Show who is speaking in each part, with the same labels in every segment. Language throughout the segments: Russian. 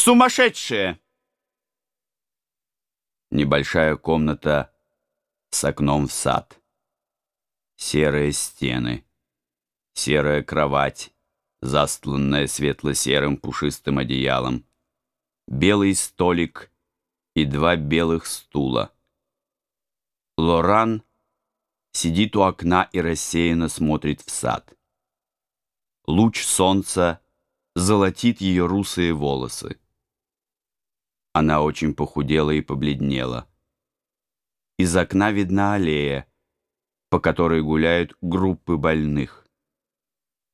Speaker 1: Сумасшедшие!»
Speaker 2: Небольшая комната с окном в сад. Серые стены. Серая кровать, застланная светло-серым пушистым одеялом. Белый столик и два белых стула. Лоран сидит у окна и рассеянно смотрит в сад. Луч солнца золотит ее русые волосы. Она очень похудела и побледнела. Из окна видна аллея, по которой гуляют группы больных.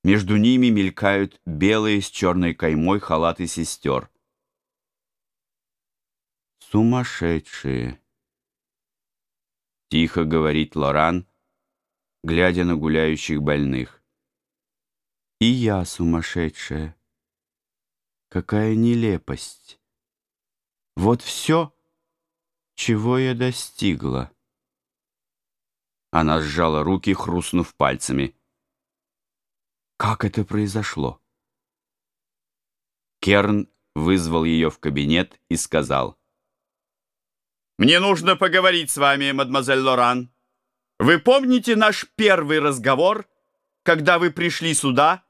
Speaker 2: Между ними мелькают белые с черной каймой халаты сестер. «Сумасшедшие!» Тихо говорит Лоран, глядя на гуляющих больных. «И я сумасшедшая! Какая нелепость!» Вот все, чего я достигла. Она сжала руки, хрустнув пальцами. Как это произошло? Керн вызвал ее в кабинет и сказал.
Speaker 1: «Мне нужно поговорить с вами, мадемуазель Лоран. Вы помните наш первый разговор, когда вы пришли сюда,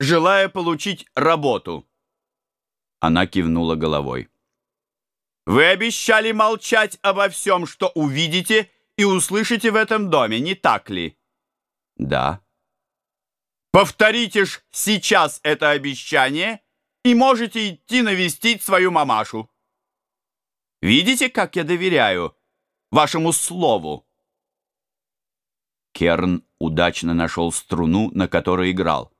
Speaker 1: желая получить работу?»
Speaker 2: Она кивнула головой.
Speaker 1: Вы обещали молчать обо всем, что увидите и услышите в этом доме, не так ли?
Speaker 2: Да.
Speaker 1: Повторите ж сейчас это обещание и можете идти навестить свою мамашу. Видите, как я доверяю вашему слову?
Speaker 2: Керн удачно нашел струну, на которой играл.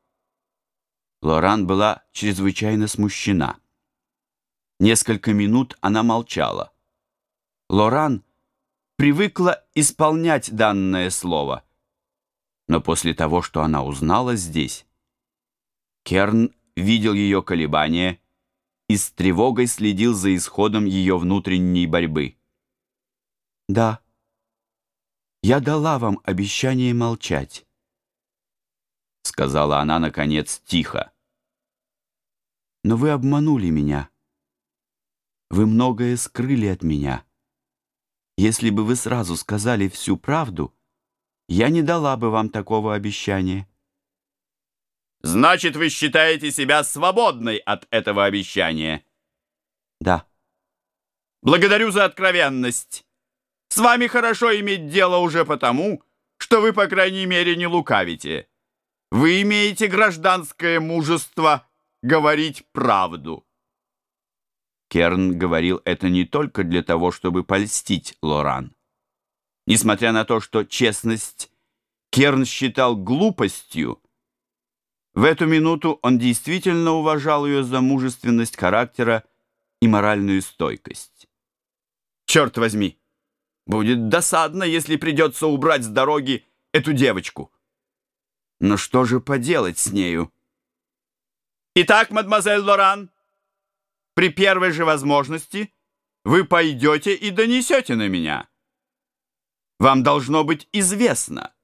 Speaker 2: Лоран была чрезвычайно смущена. Несколько минут она молчала. Лоран привыкла исполнять данное слово. Но после того, что она узнала здесь, Керн видел ее колебания и с тревогой следил за исходом ее внутренней борьбы. «Да, я дала вам обещание молчать», — сказала она, наконец, тихо. «Но вы обманули меня». Вы многое скрыли от меня. Если бы вы сразу сказали всю правду, я не дала бы вам такого обещания.
Speaker 1: Значит, вы считаете себя свободной от этого обещания?
Speaker 2: Да.
Speaker 1: Благодарю за откровенность. С вами хорошо иметь дело уже потому, что вы, по крайней мере, не лукавите. Вы имеете гражданское мужество говорить правду.
Speaker 2: Керн говорил это не только для того, чтобы польстить Лоран. Несмотря на то, что честность Керн считал глупостью, в эту минуту он действительно уважал ее за мужественность характера и моральную стойкость.
Speaker 1: «Черт возьми! Будет досадно, если придется убрать с дороги эту девочку. Но что же поделать с нею?» «Итак, мадемуазель Лоран, при первой же возможности вы пойдете и донесете на меня. Вам должно быть известно,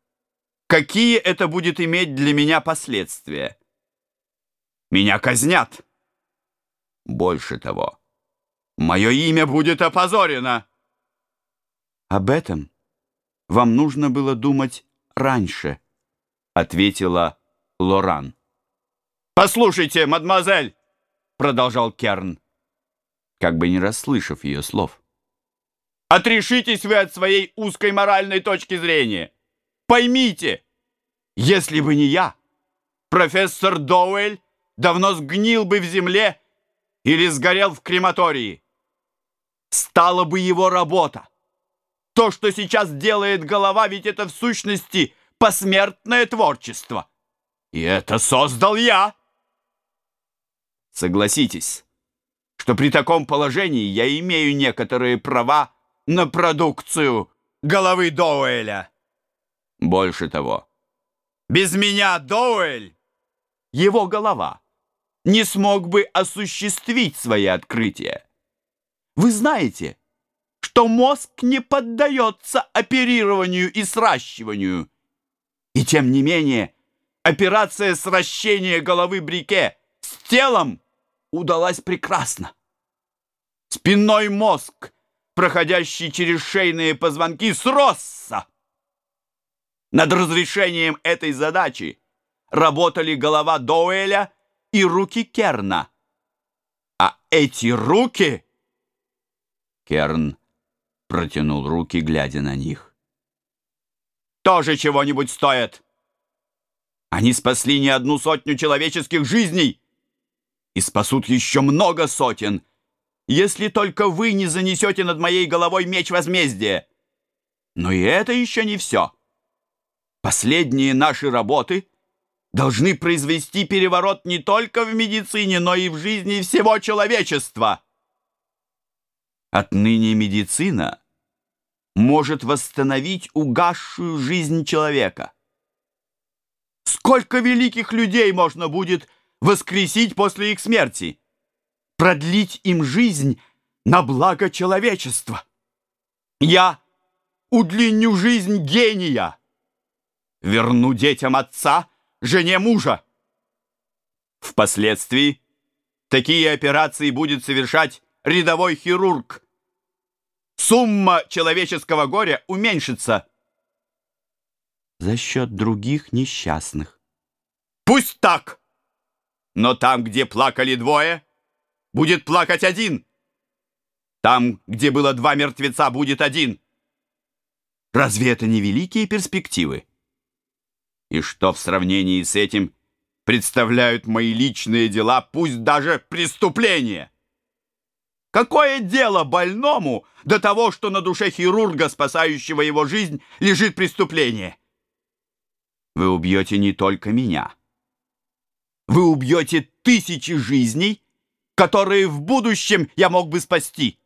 Speaker 1: какие это будет иметь для меня последствия. Меня казнят. Больше того, мое имя будет опозорено.
Speaker 2: Об этом вам нужно было думать раньше, ответила Лоран.
Speaker 1: Послушайте, мадемуазель, продолжал Керн,
Speaker 2: как бы не расслышав ее слов.
Speaker 1: Отрешитесь вы от своей узкой моральной точки зрения. Поймите, если бы не я, профессор Доуэль давно сгнил бы в земле или сгорел в крематории. Стала бы его работа. То, что сейчас делает голова, ведь это в сущности посмертное творчество. И это создал я. Согласитесь, что при таком положении я имею некоторые права на продукцию головы Доуэля. Больше того, без меня Доуэль, его голова, не смог бы осуществить свои открытия. Вы знаете, что мозг не поддается оперированию и сращиванию. И тем не менее, операция сращения головы Брике с телом удалась прекрасно. спинной мозг, проходящий через шейные позвонки, сросся. Над разрешением этой задачи работали голова Доуэля и руки Керна. А эти руки...
Speaker 2: Керн протянул руки, глядя на них.
Speaker 1: Тоже чего-нибудь стоят. Они спасли не одну сотню человеческих жизней и спасут еще много сотен, если только вы не занесете над моей головой меч возмездия. Но и это еще не все. Последние наши работы должны произвести переворот не только в медицине, но и в жизни всего человечества. Отныне медицина может восстановить угасшую жизнь человека. Сколько великих людей можно будет воскресить после их смерти? Продлить им жизнь на благо человечества. Я удлиню жизнь гения верну детям отца, жене мужа. Впоследствии такие операции будет совершать рядовой хирург. Сумма человеческого горя уменьшится.
Speaker 2: За счет других несчастных.
Speaker 1: Пусть так! Но там, где плакали двое, будет плакать один. Там, где было два мертвеца, будет один. Разве это не великие перспективы? И что в сравнении с этим представляют мои личные дела, пусть даже преступления? Какое дело больному до того, что на душе хирурга, спасающего его жизнь, лежит преступление? Вы убьете не только меня. Вы убьете тысячи жизней, которые в будущем я мог бы спасти.